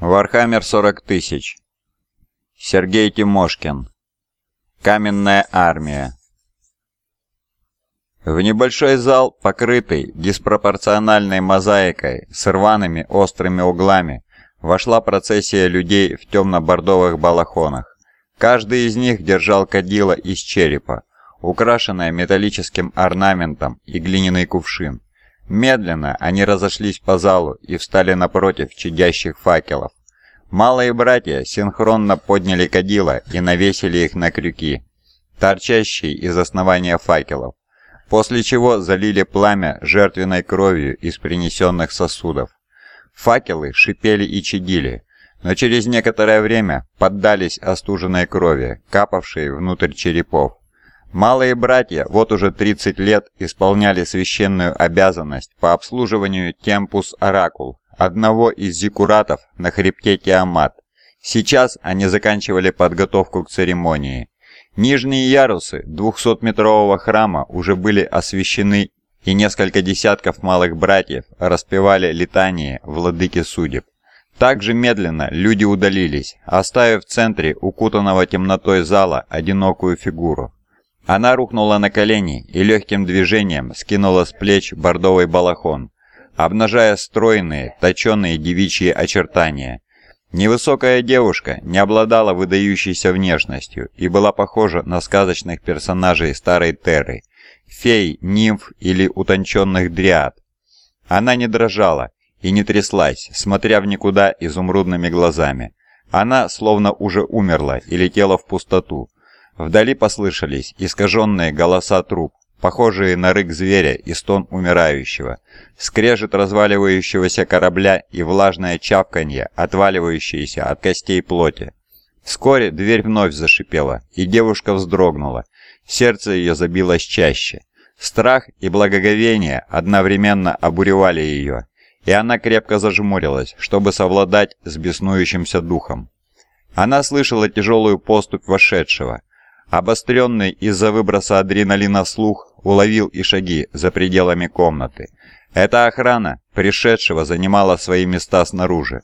Warhammer 40 тысяч. Сергей Тимошкин. Каменная армия. В небольшой зал, покрытый диспропорциональной мозаикой с рваными острыми углами, вошла процессия людей в темно-бордовых балахонах. Каждый из них держал кадило из черепа, украшенное металлическим орнаментом и глиняный кувшин. Медленно они разошлись по залу и встали напротив чадящих факелов. Малые братья синхронно подняли кадила и навесили их на крюки, торчащие из основания факелов, после чего залили пламя жертвенной кровью из принесенных сосудов. Факелы шипели и чадили, но через некоторое время поддались остуженной крови, капавшей внутрь черепов. Малые братья вот уже 30 лет исполняли священную обязанность по обслуживанию Темпус Оракул, одного из зиккуратов на хребте Тиамат. Сейчас они заканчивали подготовку к церемонии. Нижние ярусы 200-метрового храма уже были освещены, и несколько десятков малых братьев распевали летание владыки судеб. Также медленно люди удалились, оставив в центре укутанного темнотой зала одинокую фигуру. Она рухнула на колени и легким движением скинула с плеч бордовый балахон, обнажая стройные, точеные девичьи очертания. Невысокая девушка не обладала выдающейся внешностью и была похожа на сказочных персонажей старой Терры, фей, нимф или утонченных дриад. Она не дрожала и не тряслась, смотря в никуда изумрудными глазами. Она словно уже умерла и летела в пустоту, Вдали послышались искаженные голоса труп, похожие на рык зверя и стон умирающего, скрежет разваливающегося корабля и влажное чавканье, отваливающееся от костей плоти. Вскоре дверь вновь зашипела, и девушка вздрогнула. Сердце ее забилось чаще. Страх и благоговение одновременно обуревали ее, и она крепко зажмурилась, чтобы совладать с беснующимся духом. Она слышала тяжелую поступь вошедшего, Обостренный из-за выброса адреналина слух уловил и шаги за пределами комнаты. Эта охрана, пришедшего, занимала свои места снаружи,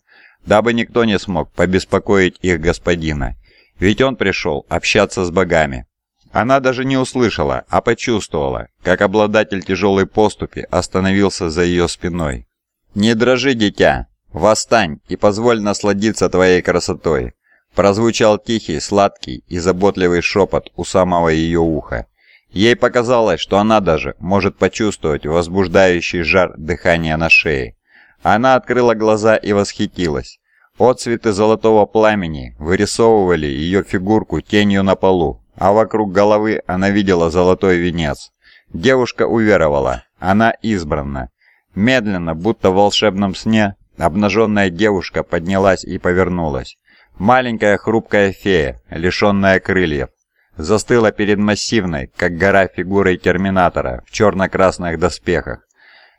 дабы никто не смог побеспокоить их господина, ведь он пришел общаться с богами. Она даже не услышала, а почувствовала, как обладатель тяжелой поступи остановился за ее спиной. «Не дрожи, дитя! Восстань и позволь насладиться твоей красотой!» Прозвучал тихий, сладкий и заботливый шепот у самого ее уха. Ей показалось, что она даже может почувствовать возбуждающий жар дыхания на шее. Она открыла глаза и восхитилась. Отцветы золотого пламени вырисовывали ее фигурку тенью на полу, а вокруг головы она видела золотой венец. Девушка уверовала, она избрана. Медленно, будто в волшебном сне, обнаженная девушка поднялась и повернулась. Маленькая хрупкая фея, лишенная крыльев, застыла перед массивной, как гора фигурой Терминатора в черно-красных доспехах.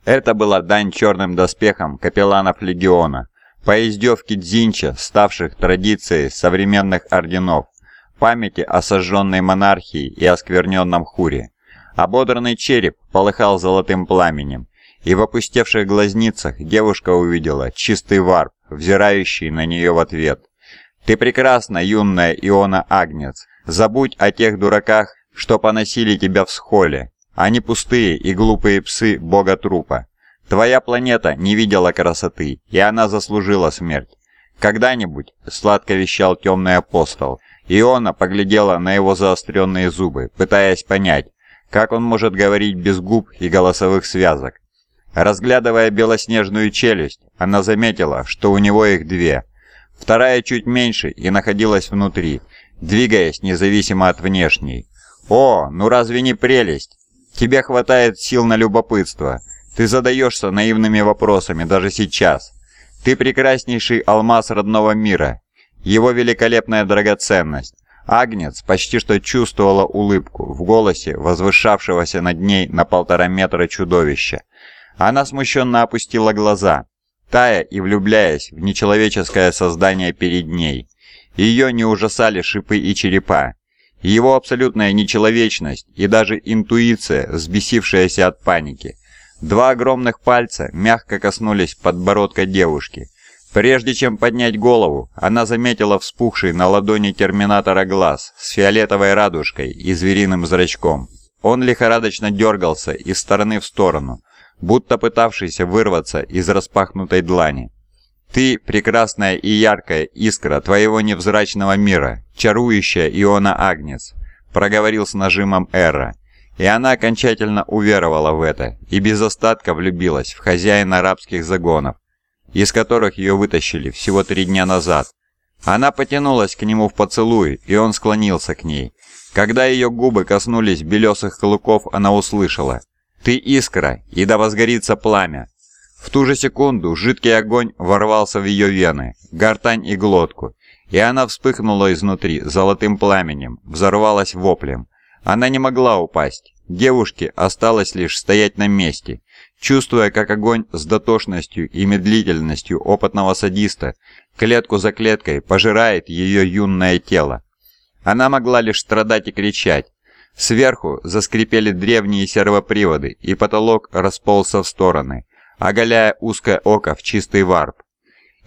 Это была дань черным доспехам капелланов Легиона, по издевке Дзинча, ставших традицией современных орденов, памяти о сожженной монархии и оскверненном хуре. Ободранный череп полыхал золотым пламенем, и в опустевших глазницах девушка увидела чистый варп, взирающий на нее в ответ – ты прекрасна, юная Иона Агнец. Забудь о тех дураках, что поносили тебя в схоле. Они пустые и глупые псы бога трупа. Твоя планета не видела красоты, и она заслужила смерть. Когда-нибудь, сладко вещал темный апостол, Иона поглядела на его заостренные зубы, пытаясь понять, как он может говорить без губ и голосовых связок. Разглядывая белоснежную челюсть, она заметила, что у него их две – Вторая чуть меньше и находилась внутри, двигаясь независимо от внешней. «О, ну разве не прелесть? Тебе хватает сил на любопытство. Ты задаешься наивными вопросами даже сейчас. Ты прекраснейший алмаз родного мира, его великолепная драгоценность. Агнец почти что чувствовала улыбку в голосе возвышавшегося над ней на полтора метра чудовища. Она смущенно опустила глаза, тая и влюбляясь в нечеловеческое создание перед ней. Ее не ужасали шипы и черепа. Его абсолютная нечеловечность и даже интуиция, взбесившаяся от паники. Два огромных пальца мягко коснулись подбородка девушки. Прежде чем поднять голову, она заметила вспухший на ладони терминатора глаз с фиолетовой радужкой и звериным зрачком. Он лихорадочно дергался из стороны в сторону, будто пытавшийся вырваться из распахнутой длани. «Ты – прекрасная и яркая искра твоего невзрачного мира, чарующая Иона Агнец», – проговорил с нажимом Эра. И она окончательно уверовала в это и без остатка влюбилась в хозяина арабских загонов, из которых ее вытащили всего три дня назад. Она потянулась к нему в поцелуй, и он склонился к ней. Когда ее губы коснулись белесых клыков, она услышала «Ты искра, и да возгорится пламя». В ту же секунду жидкий огонь ворвался в ее вены, гортань и глотку, и она вспыхнула изнутри золотым пламенем, взорвалась воплем. Она не могла упасть. Девушке осталось лишь стоять на месте, чувствуя, как огонь с дотошностью и медлительностью опытного садиста клетку за клеткой пожирает ее юное тело. Она могла лишь страдать и кричать. Сверху заскрипели древние сервоприводы, и потолок расползся в стороны, оголяя узкое око в чистый варп.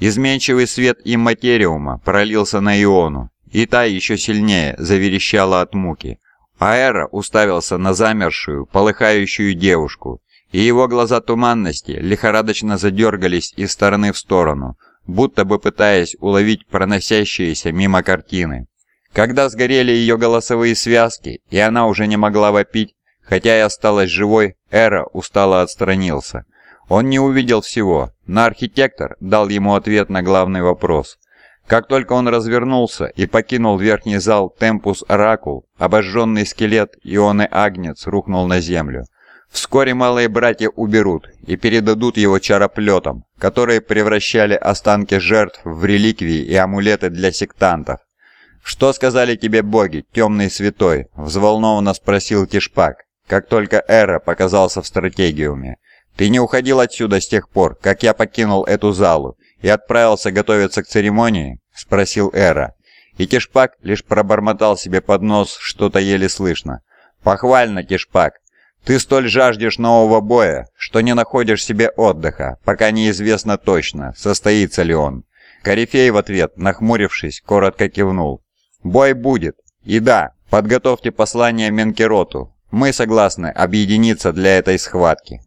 Изменчивый свет имматериума пролился на Иону, и та еще сильнее заверещала от муки. Аэра уставился на замершую, полыхающую девушку, и его глаза туманности лихорадочно задергались из стороны в сторону, будто бы пытаясь уловить проносящиеся мимо картины. Когда сгорели ее голосовые связки, и она уже не могла вопить, хотя и осталась живой, Эра устало отстранился. Он не увидел всего, но архитектор дал ему ответ на главный вопрос. Как только он развернулся и покинул верхний зал Темпус Оракул, обожженный скелет Ионы Агнец рухнул на землю. Вскоре малые братья уберут и передадут его чароплетам, которые превращали останки жертв в реликвии и амулеты для сектантов. «Что сказали тебе боги, темный святой?» – взволнованно спросил Тишпак, как только Эра показался в стратегиуме. «Ты не уходил отсюда с тех пор, как я покинул эту залу, и отправился готовиться к церемонии?» – спросил Эра. И Тишпак лишь пробормотал себе под нос что-то еле слышно. «Похвально, Тишпак. Ты столь жаждешь нового боя, что не находишь себе отдыха, пока неизвестно точно, состоится ли он». Корифей в ответ, нахмурившись, коротко кивнул. «Бой будет. И да, подготовьте послание Менкероту. Мы согласны объединиться для этой схватки».